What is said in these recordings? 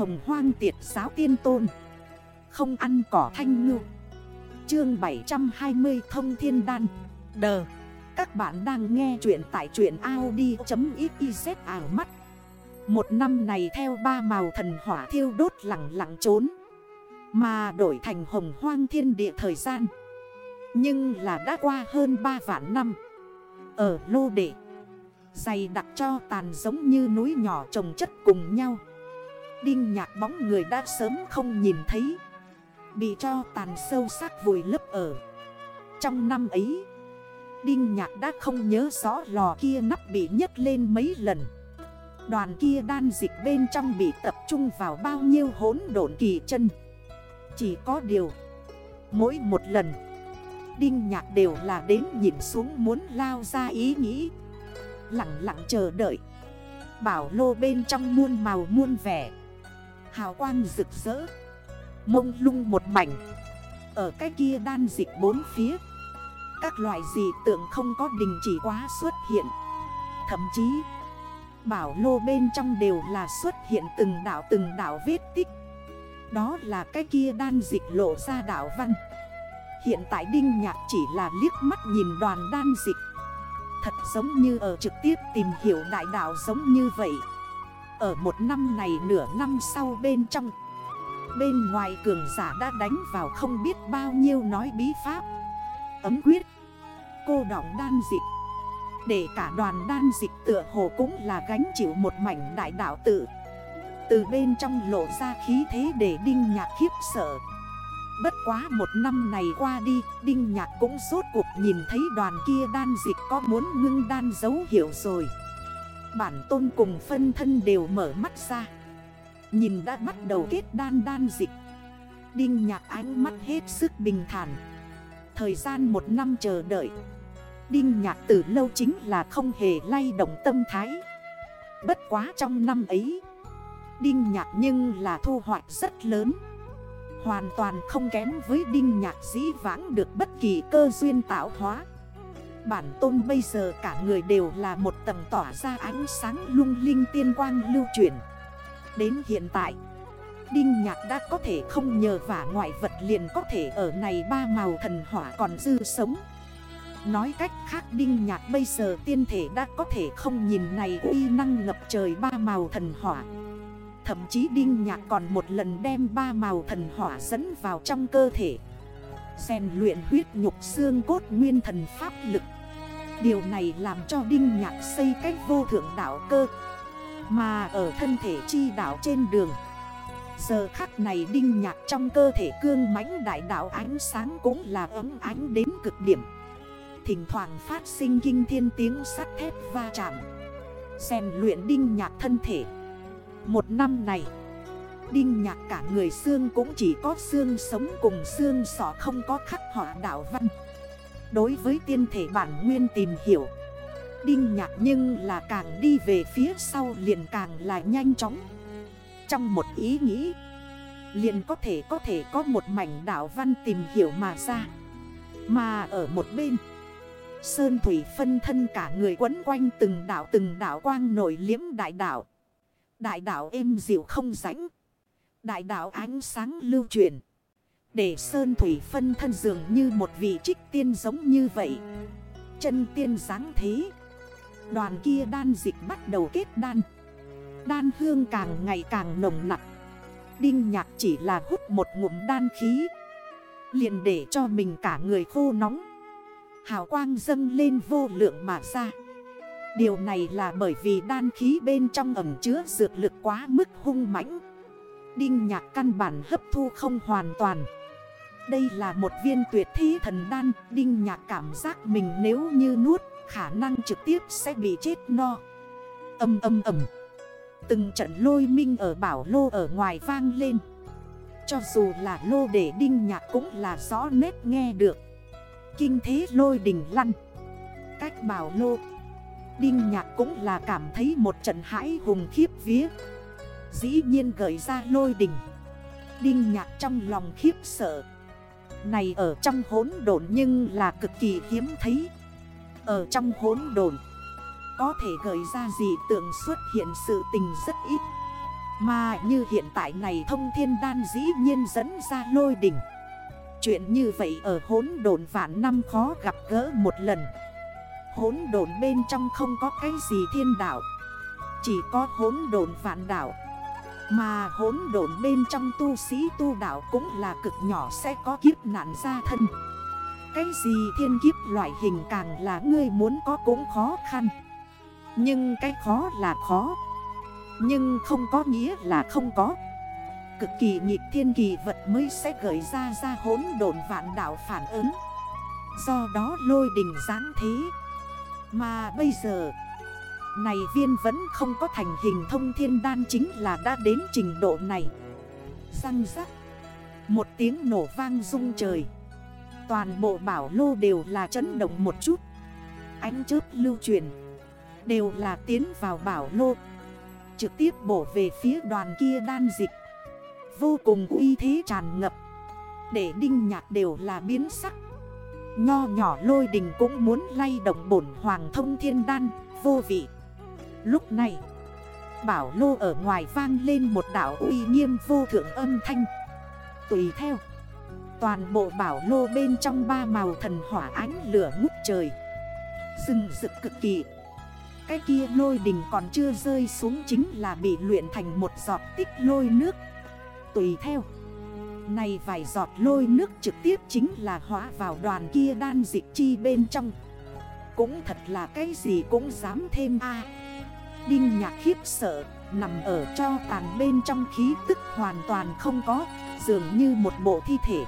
hồng hoang tiệt giáo tiên tôn. Không ăn cỏ thanh ngư. Chương 720 thông thiên đan. Đờ. Các bạn đang nghe chuyện tại chuyện Audi.xyz ảo mắt. Một năm này theo ba màu thần hỏa thiêu đốt lặng lặng trốn, Mà đổi thành hồng hoang thiên địa thời gian. Nhưng là đã qua hơn 3 vạn năm. Ở lô đệ Dày đặc cho tàn giống như núi nhỏ trồng chất cùng nhau. Đinh nhạc bóng người đã sớm không nhìn thấy. Bị cho tàn sâu sắc vùi lấp ở. Trong năm ấy, Đinh nhạc đã không nhớ rõ lò kia nắp bị nhấc lên mấy lần. Đoàn kia đan dịch bên trong bị tập trung vào bao nhiêu hốn độn kỳ chân. Chỉ có điều, Mỗi một lần, Đinh nhạc đều là đến nhìn xuống muốn lao ra ý nghĩ. Lặng lặng chờ đợi. Bảo lô bên trong muôn màu muôn vẻ. Hào quang rực rỡ. Mông lung một mảnh. Ở cái kia đan dịch bốn phía. Các loại dị tượng không có đình chỉ quá xuất hiện. Thậm chí, Bảo lô bên trong đều là xuất hiện từng đảo từng đảo vết tích. Đó là cái kia đan dịch lộ ra đảo văn. Hiện tại Đinh Nhạc chỉ là liếc mắt nhìn đoàn đan dịch. Thật giống như ở trực tiếp tìm hiểu đại đạo giống như vậy. Ở một năm này nửa năm sau bên trong. Bên ngoài cường giả đã đánh vào không biết bao nhiêu nói bí pháp. Ấm quyết, Cô đọng đan dịch. Để cả đoàn đan dịch tựa hồ cũng là gánh chịu một mảnh đại đạo tự. Từ bên trong lộ ra khí thế để đinh nhạc khiếp sợ. Bất quá một năm này qua đi, Đinh nhạc cũng rốt cuộc nhìn thấy đoàn kia đan dịch có muốn ngưng đan dấu hiệu rồi. Bản tôn cùng phân thân đều mở mắt ra. Nhìn đã bắt đầu kết đan đan dịch. Đinh nhạc ánh mắt hết sức bình thản. Thời gian một năm chờ đợi. Đinh nhạc từ lâu chính là không hề lay động tâm thái. Bất quá trong năm ấy, Đinh nhạc nhưng là thu hoạch rất lớn. Hoàn toàn không kém với đinh nhạc dĩ vãng được bất kỳ cơ duyên tạo hóa. Bản tôn bây giờ cả người đều là một tầng tỏa ra ánh sáng lung linh tiên quang lưu chuyển Đến hiện tại, Đinh nhạc đã có thể không nhờ vả ngoại vật liền có thể ở này ba màu thần hỏa còn dư sống. Nói cách khác Đinh nhạc bây giờ tiên thể đã có thể không nhìn này uy năng ngập trời ba màu thần hỏa. Thậm chí Đinh Nhạc còn một lần đem ba màu thần hỏa dẫn vào trong cơ thể. Rèn luyện huyết nhục xương cốt nguyên thần pháp lực. Điều này làm cho Đinh Nhạc xây cách vô thượng đảo cơ. Mà ở thân thể chi đảo trên đường. Giờ khắc này Đinh Nhạc trong cơ thể cương mãnh đại đảo ánh sáng cũng là ấm ánh đến cực điểm. Thỉnh thoảng phát sinh kinh thiên tiếng sắt thép va chạm. Xem luyện Đinh Nhạc thân thể. Một năm này Đinh nhạc cả người xương cũng chỉ có xương sống cùng xương sọ không có khắc họa đạo văn. Đối với tiên thể bản nguyên tìm hiểu, Đinh nhạc nhưng là càng đi về phía sau liền càng là nhanh chóng. Trong một ý nghĩ, Liền có thể có thể có một mảnh đảo văn tìm hiểu mà ra. Mà ở một bên, Sơn Thủy phân thân cả người quấn quanh từng đảo từng đảo quang nổi liếm đại đảo Đại đảo êm dịu không rãnh. Đại đạo ánh sáng lưu truyền. Để Sơn Thủy phân thân dường như một vị trích tiên giống như vậy. Chân tiên dáng thế. Đoàn kia đan dịch bắt đầu kết đan. Đan hương càng ngày càng nồng nặng. Đinh nhạc chỉ là hút một ngụm đan khí. liền để cho mình cả người khô nóng. Hào quang dâng lên vô lượng mà ra. Điều này là bởi vì đan khí bên trong ẩm chứa dược lực quá mức hung mãnh Đinh nhạc căn bản hấp thu không hoàn toàn. Đây là một viên tuyệt thi thần đan, Đinh nhạc cảm giác mình nếu như nuốt, Khả năng trực tiếp sẽ bị chết no. Âm âm ầm Từng trận lôi minh ở bảo lô ở ngoài vang lên. Cho dù là lô để đinh nhạc cũng là rõ nét nghe được. Kinh thế lôi đình lăn. Cách bảo lô, Đinh nhạc cũng là cảm thấy một trận hãi hùng khiếp vía. Dĩ nhiên gợi ra lôi đình. Đinh nhạc trong lòng khiếp sợ. Này ở trong hốn đồn nhưng là cực kỳ hiếm thấy. Ở trong hốn đồn Có thể gợi ra gì tượng xuất hiện sự tình rất ít. Mà như hiện tại này thông thiên đan dĩ nhiên dẫn ra lôi đỉnh Chuyện như vậy ở hốn đồn vạn năm khó gặp gỡ một lần. Hốn đồn bên trong không có cái gì thiên đạo. Chỉ có hốn đồn vạn đạo. Mà hốn độn bên trong tu sĩ tu đạo cũng là cực nhỏ sẽ có kiếp nạn gia thân. Cái gì thiên kiếp loại hình càng là ngươi muốn có cũng khó khăn. Nhưng cái khó là khó. Nhưng không có nghĩa là không có. Cực kỳ nhịp thiên kỳ vật mới sẽ gửi ra ra hốn độn vạn đảo phản ứng. Do đó lôi đình giáng thế. Mà bây giờ này viên vẫn không có thành hình thông thiên đan chính là đã đến trình độ này. Răng rắc. Một tiếng nổ vang rung trời. Toàn bộ bảo lô đều là chấn động một chút. Ánh chớp lưu truyền Đều là tiến vào bảo lô. Trực tiếp bổ về phía đoàn kia đan dịch. Vô cùng uy thế tràn ngập. Để đinh nhạc đều là biến sắc. Nho nhỏ lôi đình cũng muốn lay động bổn hoàng thông thiên đan. Vô vị. Lúc này, Bảo lô ở ngoài vang lên một đảo uy nghiêm vô thượng âm thanh. Tùy theo, Toàn bộ bảo lô bên trong ba màu thần hỏa ánh lửa ngút trời. Rừng rực cực kỳ. Cái kia lôi đình còn chưa rơi xuống chính là bị luyện thành một giọt tích lôi nước. Tùy theo, Này vài giọt lôi nước trực tiếp chính là hóa vào đoàn kia đan dịch chi bên trong. Cũng thật là cái gì cũng dám thêm a. Đinh nhạc khiếp sợ, Nằm ở cho tàn bên trong khí tức hoàn toàn không có, Dường như một bộ thi thể.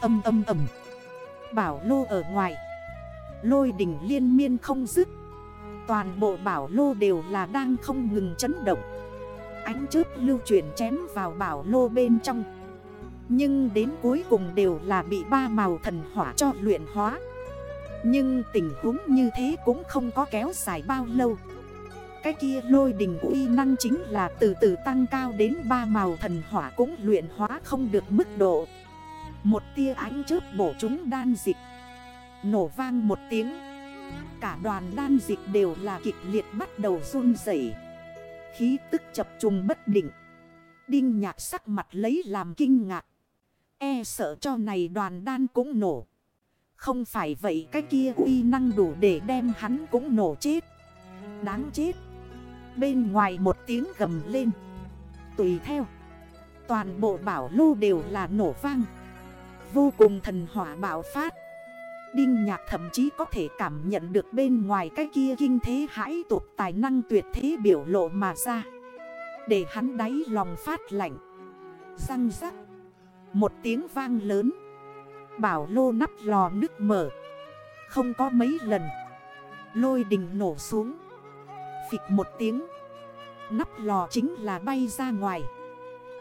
Âm âm ầm Bảo lô ở ngoài. Lôi đỉnh liên miên không dứt. Toàn bộ bảo lô đều là đang không ngừng chấn động. Ánh chớp lưu chuyển chém vào bảo lô bên trong. Nhưng đến cuối cùng đều là bị ba màu thần hỏa cho luyện hóa. Nhưng tình huống như thế cũng không có kéo dài bao lâu. Cái kia lôi đình uy năng chính là từ từ tăng cao đến ba màu thần hỏa cũng luyện hóa không được mức độ Một tia ánh chớp bổ chúng đan dịch Nổ vang một tiếng Cả đoàn đan dịch đều là kịch liệt bắt đầu run rẩy Khí tức chập trùng bất định. Đinh nhạc sắc mặt lấy làm kinh ngạc. E sợ cho này đoàn đan cũng nổ. Không phải vậy cái kia uy năng đủ để đem hắn cũng nổ chết. Đáng chết. Bên ngoài một tiếng gầm lên. Tùy theo. Toàn bộ bảo lô đều là nổ vang. Vô cùng thần hỏa bạo phát. Đinh nhạc thậm chí có thể cảm nhận được bên ngoài cái kia kinh thế hãi tục tài năng tuyệt thế biểu lộ mà ra. Để hắn đáy lòng phát lạnh. Răng rắc. Một tiếng vang lớn. Bảo lô nắp lò nước mở. Không có mấy lần. Lôi đình nổ xuống. Phịch một tiếng. Nắp lò chính là bay ra ngoài.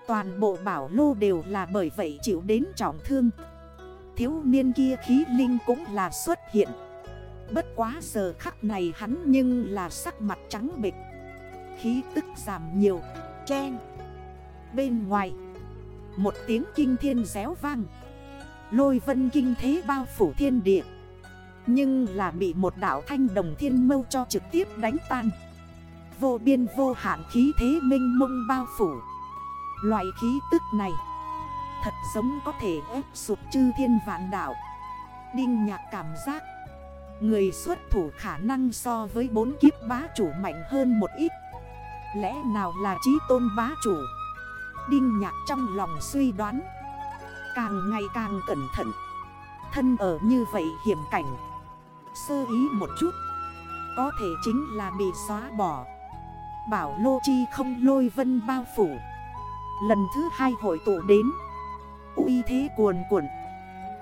Toàn bộ bảo lô đều là bởi vậy chịu đến trọng thương. Thiếu niên kia khí linh cũng là xuất hiện Bất quá giờ khắc này hắn nhưng là sắc mặt trắng bịch Khí tức giảm nhiều, Chen Bên ngoài, Một tiếng kinh thiên réo vang Lôi vân kinh thế bao phủ thiên địa Nhưng là bị một đảo thanh đồng thiên mâu cho trực tiếp đánh tan Vô biên vô hạn khí thế minh mông bao phủ. Loại khí tức này, Thật giống có thể ép sụp chư thiên vạn đảo Đinh nhạc cảm giác, Người xuất thủ khả năng so với bốn kiếp bá chủ mạnh hơn một ít. Lẽ nào là trí tôn bá chủ? Đinh nhạc trong lòng suy đoán, Càng ngày càng cẩn thận. Thân ở như vậy hiểm cảnh, Sơ ý một chút, Có thể chính là bị xóa bỏ. Bảo lô chi không lôi vân bao phủ. Lần thứ hai hội tụ đến. Uy thế cuồn cuộn.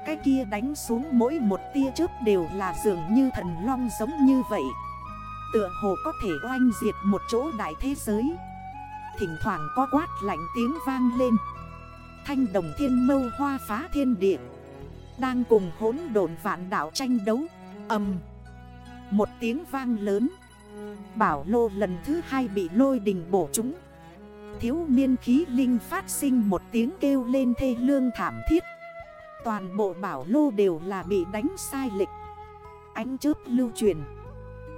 Cái kia đánh xuống mỗi một tia chớp đều là dường như thần long giống như vậy. Tựa hồ có thể oanh diệt một chỗ đại thế giới. Thỉnh thoảng có quát lạnh tiếng vang lên. Thanh đồng thiên mâu hoa phá thiên địa. Đang cùng hỗn đồn vạn đảo tranh đấu. Âm Một tiếng vang lớn. Bảo lô lần thứ hai bị lôi đình bổ chúng. Thiếu niên khí linh phát sinh một tiếng kêu lên thê lương thảm thiết. Toàn bộ bảo lô đều là bị đánh sai lệch Ánh chớp lưu truyền.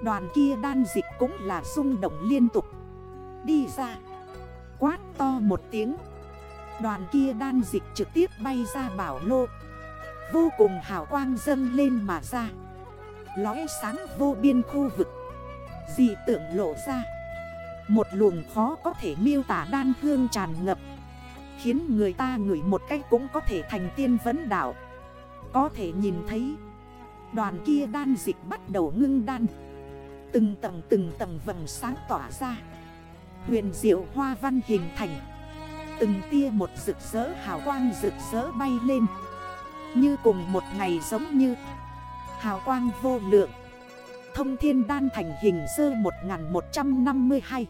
Đoàn kia đan dịch cũng là rung động liên tục. Đi ra. Quát to một tiếng. Đoàn kia đan dịch trực tiếp bay ra bảo lô. Vô cùng hào quang dâng lên mà ra. Lóe sáng vô biên khu vực. Dị tượng lộ ra. Một luồng khó có thể miêu tả đan hương tràn ngập. Khiến người ta ngửi một cách cũng có thể thành tiên vấn đảo Có thể nhìn thấy, Đoàn kia đan dịch bắt đầu ngưng đan. Từng tầng từng tầng vầng sáng tỏa ra. Huyền diệu hoa văn hình thành. Từng tia một rực rỡ hào quang rực rỡ bay lên. Như cùng một ngày giống như Hào quang vô lượng. Thông thiên đan thành hình sơ 1152